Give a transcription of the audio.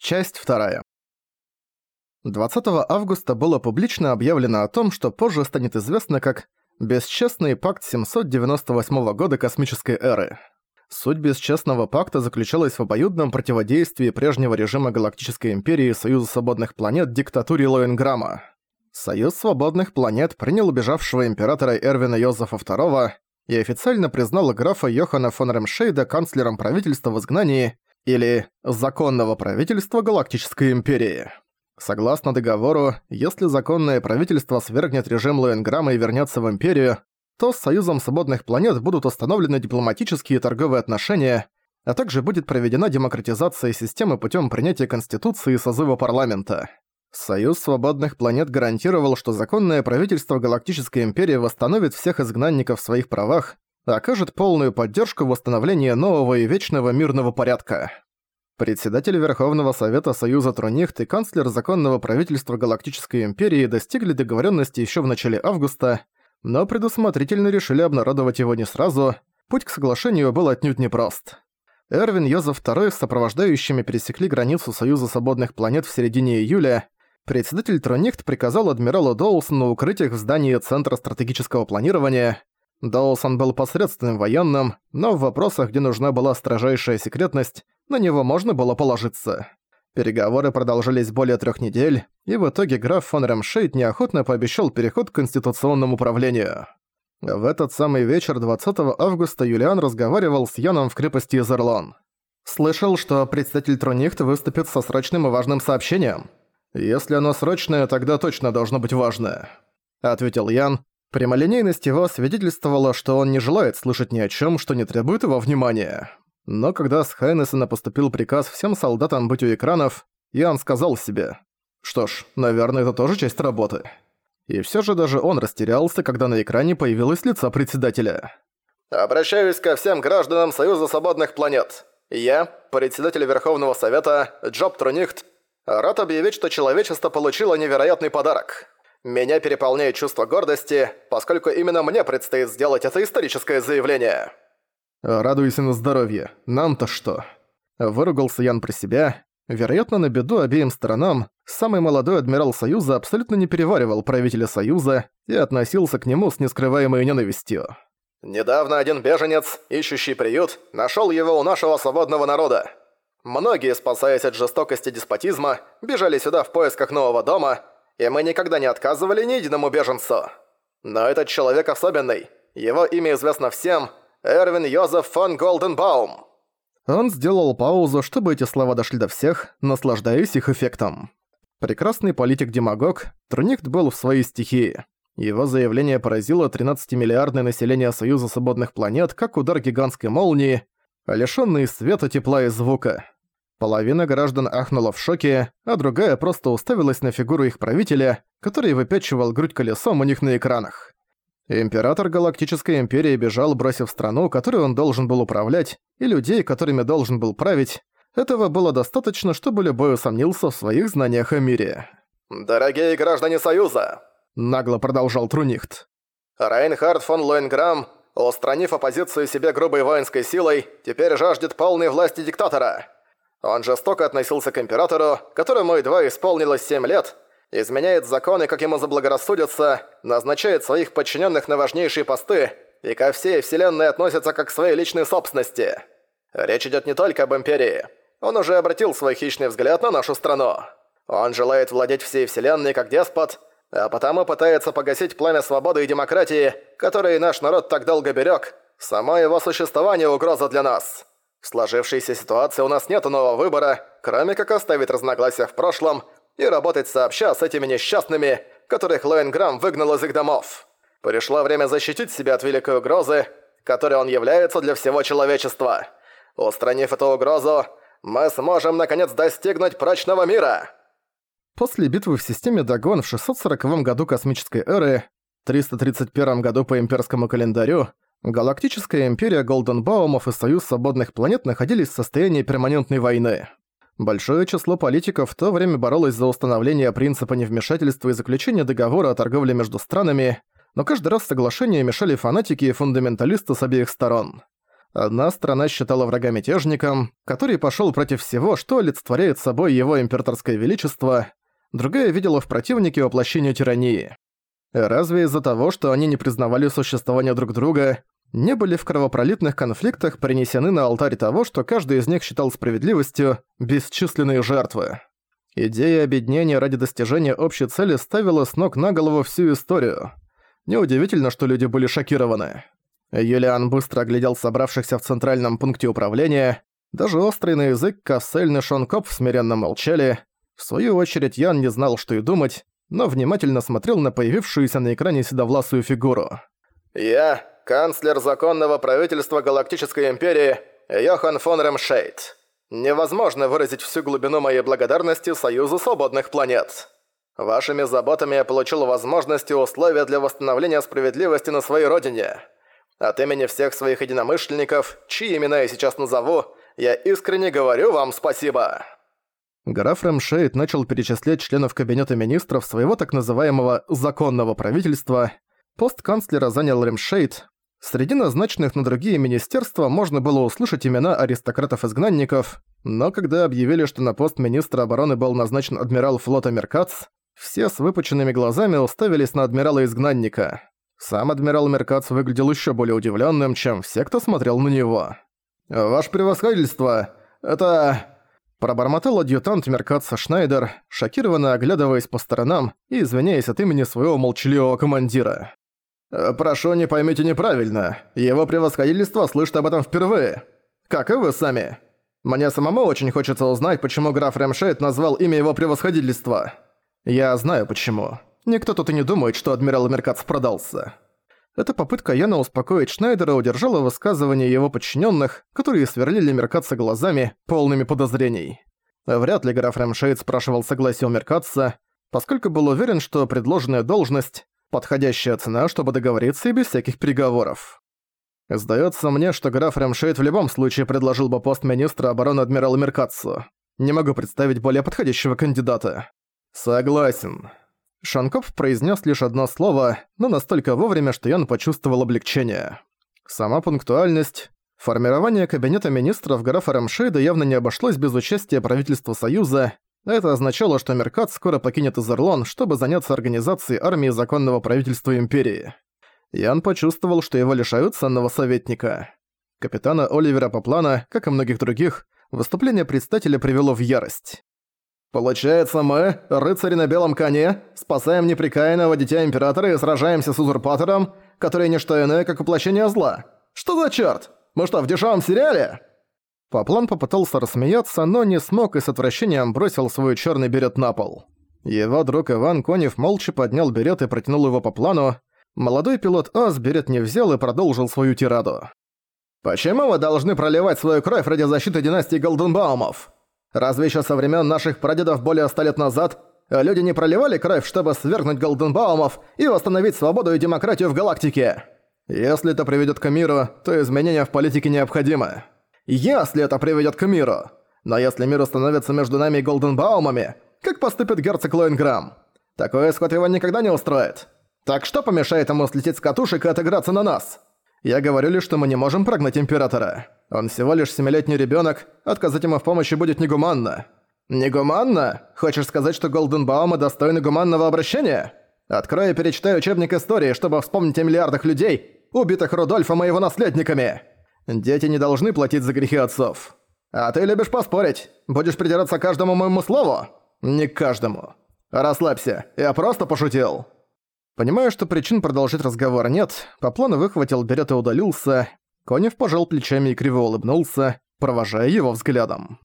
Часть вторая. 20 августа было публично объявлено о том, что позже станет известно как «Бесчестный пакт 798 года космической эры». Суть Бесчестного пакта заключалась в обоюдном противодействии прежнего режима Галактической Империи Союза Свободных Планет диктатуре Лоенграма. Союз Свободных Планет принял убежавшего императора Эрвина Йозефа II и официально признал графа Йохана фон Ремшейда канцлером правительства в изгнании или законного правительства Галактической Империи. Согласно договору, если законное правительство свергнет режим Лоенграма и вернется в Империю, то с Союзом Свободных Планет будут установлены дипломатические и торговые отношения, а также будет проведена демократизация системы путем принятия Конституции и созыва парламента. Союз Свободных Планет гарантировал, что законное правительство Галактической Империи восстановит всех изгнанников в своих правах окажет полную поддержку в восстановлении нового и вечного мирного порядка. Председатель Верховного Совета Союза Трунихт и канцлер законного правительства Галактической Империи достигли договоренности еще в начале августа, но предусмотрительно решили обнародовать его не сразу, путь к соглашению был отнюдь непрост. Эрвин Йозеф II с сопровождающими пересекли границу Союза Свободных Планет в середине июля, председатель Тронихт приказал адмиралу Доусону укрыть их в здании Центра стратегического планирования, Доусон был посредственным военным, но в вопросах, где нужна была строжайшая секретность, на него можно было положиться. Переговоры продолжались более трех недель, и в итоге граф фон Ремшейд неохотно пообещал переход к конституционному управлению. В этот самый вечер 20 августа Юлиан разговаривал с Яном в крепости Изерлон. «Слышал, что председатель Тронихт выступит со срочным и важным сообщением. Если оно срочное, тогда точно должно быть важное», — ответил Ян, Прямолинейность его свидетельствовала, что он не желает слышать ни о чем, что не требует его внимания. Но когда с Хайнессена поступил приказ всем солдатам быть у экранов, Иоанн сказал себе, что ж, наверное, это тоже часть работы. И все же даже он растерялся, когда на экране появилось лицо председателя. «Обращаюсь ко всем гражданам Союза Свободных Планет. Я, председатель Верховного Совета, Джоб Трунихт, рад объявить, что человечество получило невероятный подарок. Меня переполняет чувство гордости, поскольку именно мне предстоит сделать это историческое заявление. Радуйся на здоровье. Нам-то что? Выругался Ян про себя. Вероятно, на беду обеим сторонам, самый молодой адмирал Союза абсолютно не переваривал правителя Союза и относился к нему с нескрываемой ненавистью. «Недавно один беженец, ищущий приют, нашел его у нашего свободного народа. Многие, спасаясь от жестокости деспотизма, бежали сюда в поисках нового дома, и мы никогда не отказывали ни единому беженцу. Но этот человек особенный. Его имя известно всем. Эрвин Йозеф фон Голденбаум». Он сделал паузу, чтобы эти слова дошли до всех, наслаждаясь их эффектом. Прекрасный политик-демагог, Трунихт был в своей стихии. Его заявление поразило 13-миллиардное население Союза Свободных Планет как удар гигантской молнии, лишённый света, тепла и звука. Половина граждан ахнула в шоке, а другая просто уставилась на фигуру их правителя, который выпячивал грудь колесом у них на экранах. Император Галактической Империи бежал, бросив страну, которую он должен был управлять, и людей, которыми должен был править. Этого было достаточно, чтобы любой усомнился в своих знаниях о мире. «Дорогие граждане Союза!» – нагло продолжал Трунихт. «Райнхард фон Лоенграм, устранив оппозицию себе грубой воинской силой, теперь жаждет полной власти диктатора». Он жестоко относился к императору, которому едва исполнилось 7 лет, изменяет законы, как ему заблагорассудится, назначает своих подчиненных на важнейшие посты и ко всей вселенной относится как к своей личной собственности. Речь идет не только об империи. Он уже обратил свой хищный взгляд на нашу страну. Он желает владеть всей вселенной как деспот, а потому пытается погасить пламя свободы и демократии, которые наш народ так долго берег. Само его существование угроза для нас. В сложившейся ситуации у нас нет иного выбора, кроме как оставить разногласия в прошлом и работать сообща с этими несчастными, которых Лоэнграм выгнал из их домов. Пришло время защитить себя от великой угрозы, которой он является для всего человечества. Устранив эту угрозу, мы сможем наконец достигнуть прочного мира. После битвы в системе Дагон в 640 году космической эры, 331 году по имперскому календарю, Галактическая империя Голденбаумов и Союз Свободных Планет находились в состоянии перманентной войны. Большое число политиков в то время боролось за установление принципа невмешательства и заключение договора о торговле между странами, но каждый раз соглашения мешали фанатики и фундаменталисты с обеих сторон. Одна страна считала врага мятежником, который пошел против всего, что олицетворяет собой его императорское величество, другая видела в противнике воплощение тирании. Разве из-за того, что они не признавали существование друг друга, не были в кровопролитных конфликтах принесены на алтарь того, что каждый из них считал справедливостью, бесчисленные жертвы? Идея объединения ради достижения общей цели ставила с ног на голову всю историю. Неудивительно, что люди были шокированы. Юлиан быстро оглядел собравшихся в центральном пункте управления. Даже острый на язык Кассель и Шонкоп смиренно молчали. В свою очередь Ян не знал, что и думать, но внимательно смотрел на появившуюся на экране седовласую фигуру. «Я, канцлер законного правительства Галактической Империи, Йохан фон Ремшейд. Невозможно выразить всю глубину моей благодарности Союзу Свободных Планет. Вашими заботами я получил возможность и условия для восстановления справедливости на своей родине. От имени всех своих единомышленников, чьи имена я сейчас назову, я искренне говорю вам спасибо». Граф Рэмшейд начал перечислять членов Кабинета Министров своего так называемого «законного правительства». Пост канцлера занял Рэмшейд. Среди назначенных на другие министерства можно было услышать имена аристократов-изгнанников, но когда объявили, что на пост министра обороны был назначен адмирал флота Меркац, все с выпученными глазами уставились на адмирала-изгнанника. Сам адмирал Меркац выглядел еще более удивленным, чем все, кто смотрел на него. «Ваше превосходительство, это...» Пробормотал адъютант Меркаца Шнайдер, шокированно оглядываясь по сторонам и извиняясь от имени своего молчаливого командира. «Прошу, не поймите неправильно. Его превосходительство слышит об этом впервые. Как и вы сами. Мне самому очень хочется узнать, почему граф Рэмшейд назвал имя его превосходительства. Я знаю почему. Никто тут и не думает, что адмирал Меркац продался». Эта попытка Яна успокоить Шнайдера удержала высказывание его подчиненных, которые сверлили Меркатца глазами, полными подозрений. Вряд ли граф Рэмшейд спрашивал согласие у Меркатца, поскольку был уверен, что предложенная должность – подходящая цена, чтобы договориться и без всяких переговоров. Сдается мне, что граф Рэмшейд в любом случае предложил бы пост министра обороны адмирала Меркатцу. Не могу представить более подходящего кандидата. Согласен. Шанков произнес лишь одно слово, но настолько вовремя, что Ян почувствовал облегчение. Сама пунктуальность. Формирование кабинета министров графа Рамшейда явно не обошлось без участия правительства Союза. Это означало, что Меркат скоро покинет Изерлон, чтобы заняться организацией армии законного правительства Империи. Ян почувствовал, что его лишают ценного советника. Капитана Оливера Поплана, как и многих других, выступление предстателя привело в ярость. Получается, мы, рыцари на белом коне, спасаем неприкаянного дитя Императора и сражаемся с узурпатором, который не что иное, как воплощение зла. Что за чёрт? Мы что, в дешевом сериале?» Поплан попытался рассмеяться, но не смог и с отвращением бросил свой чёрный берет на пол. Его друг Иван Конев молча поднял берет и протянул его по плану. Молодой пилот Ас берет не взял и продолжил свою тираду. «Почему вы должны проливать свою кровь ради защиты династии Голденбаумов? Разве еще со времен наших прадедов более ста лет назад люди не проливали кровь, чтобы свергнуть Голденбаумов и восстановить свободу и демократию в галактике? Если это приведет к миру, то изменения в политике необходимы. Если это приведет к миру. Но если мир установится между нами и Голденбаумами, как поступит герцог Лоинграм? Такой исход его никогда не устроит. Так что помешает ему слететь с катушек и отыграться на нас? Я говорю лишь, что мы не можем прогнать Императора. Он всего лишь семилетний ребенок, отказать ему в помощи будет негуманно. Негуманно? Хочешь сказать, что Голденбаумы достойны гуманного обращения? Открой и перечитай учебник истории, чтобы вспомнить о миллиардах людей, убитых Рудольфом и его наследниками. Дети не должны платить за грехи отцов. А ты любишь поспорить. Будешь придираться к каждому моему слову? Не к каждому. Расслабься, я просто пошутил. Понимая, что причин продолжить разговор нет, по плану выхватил берет и удалился. Конев пожал плечами и криво улыбнулся, провожая его взглядом.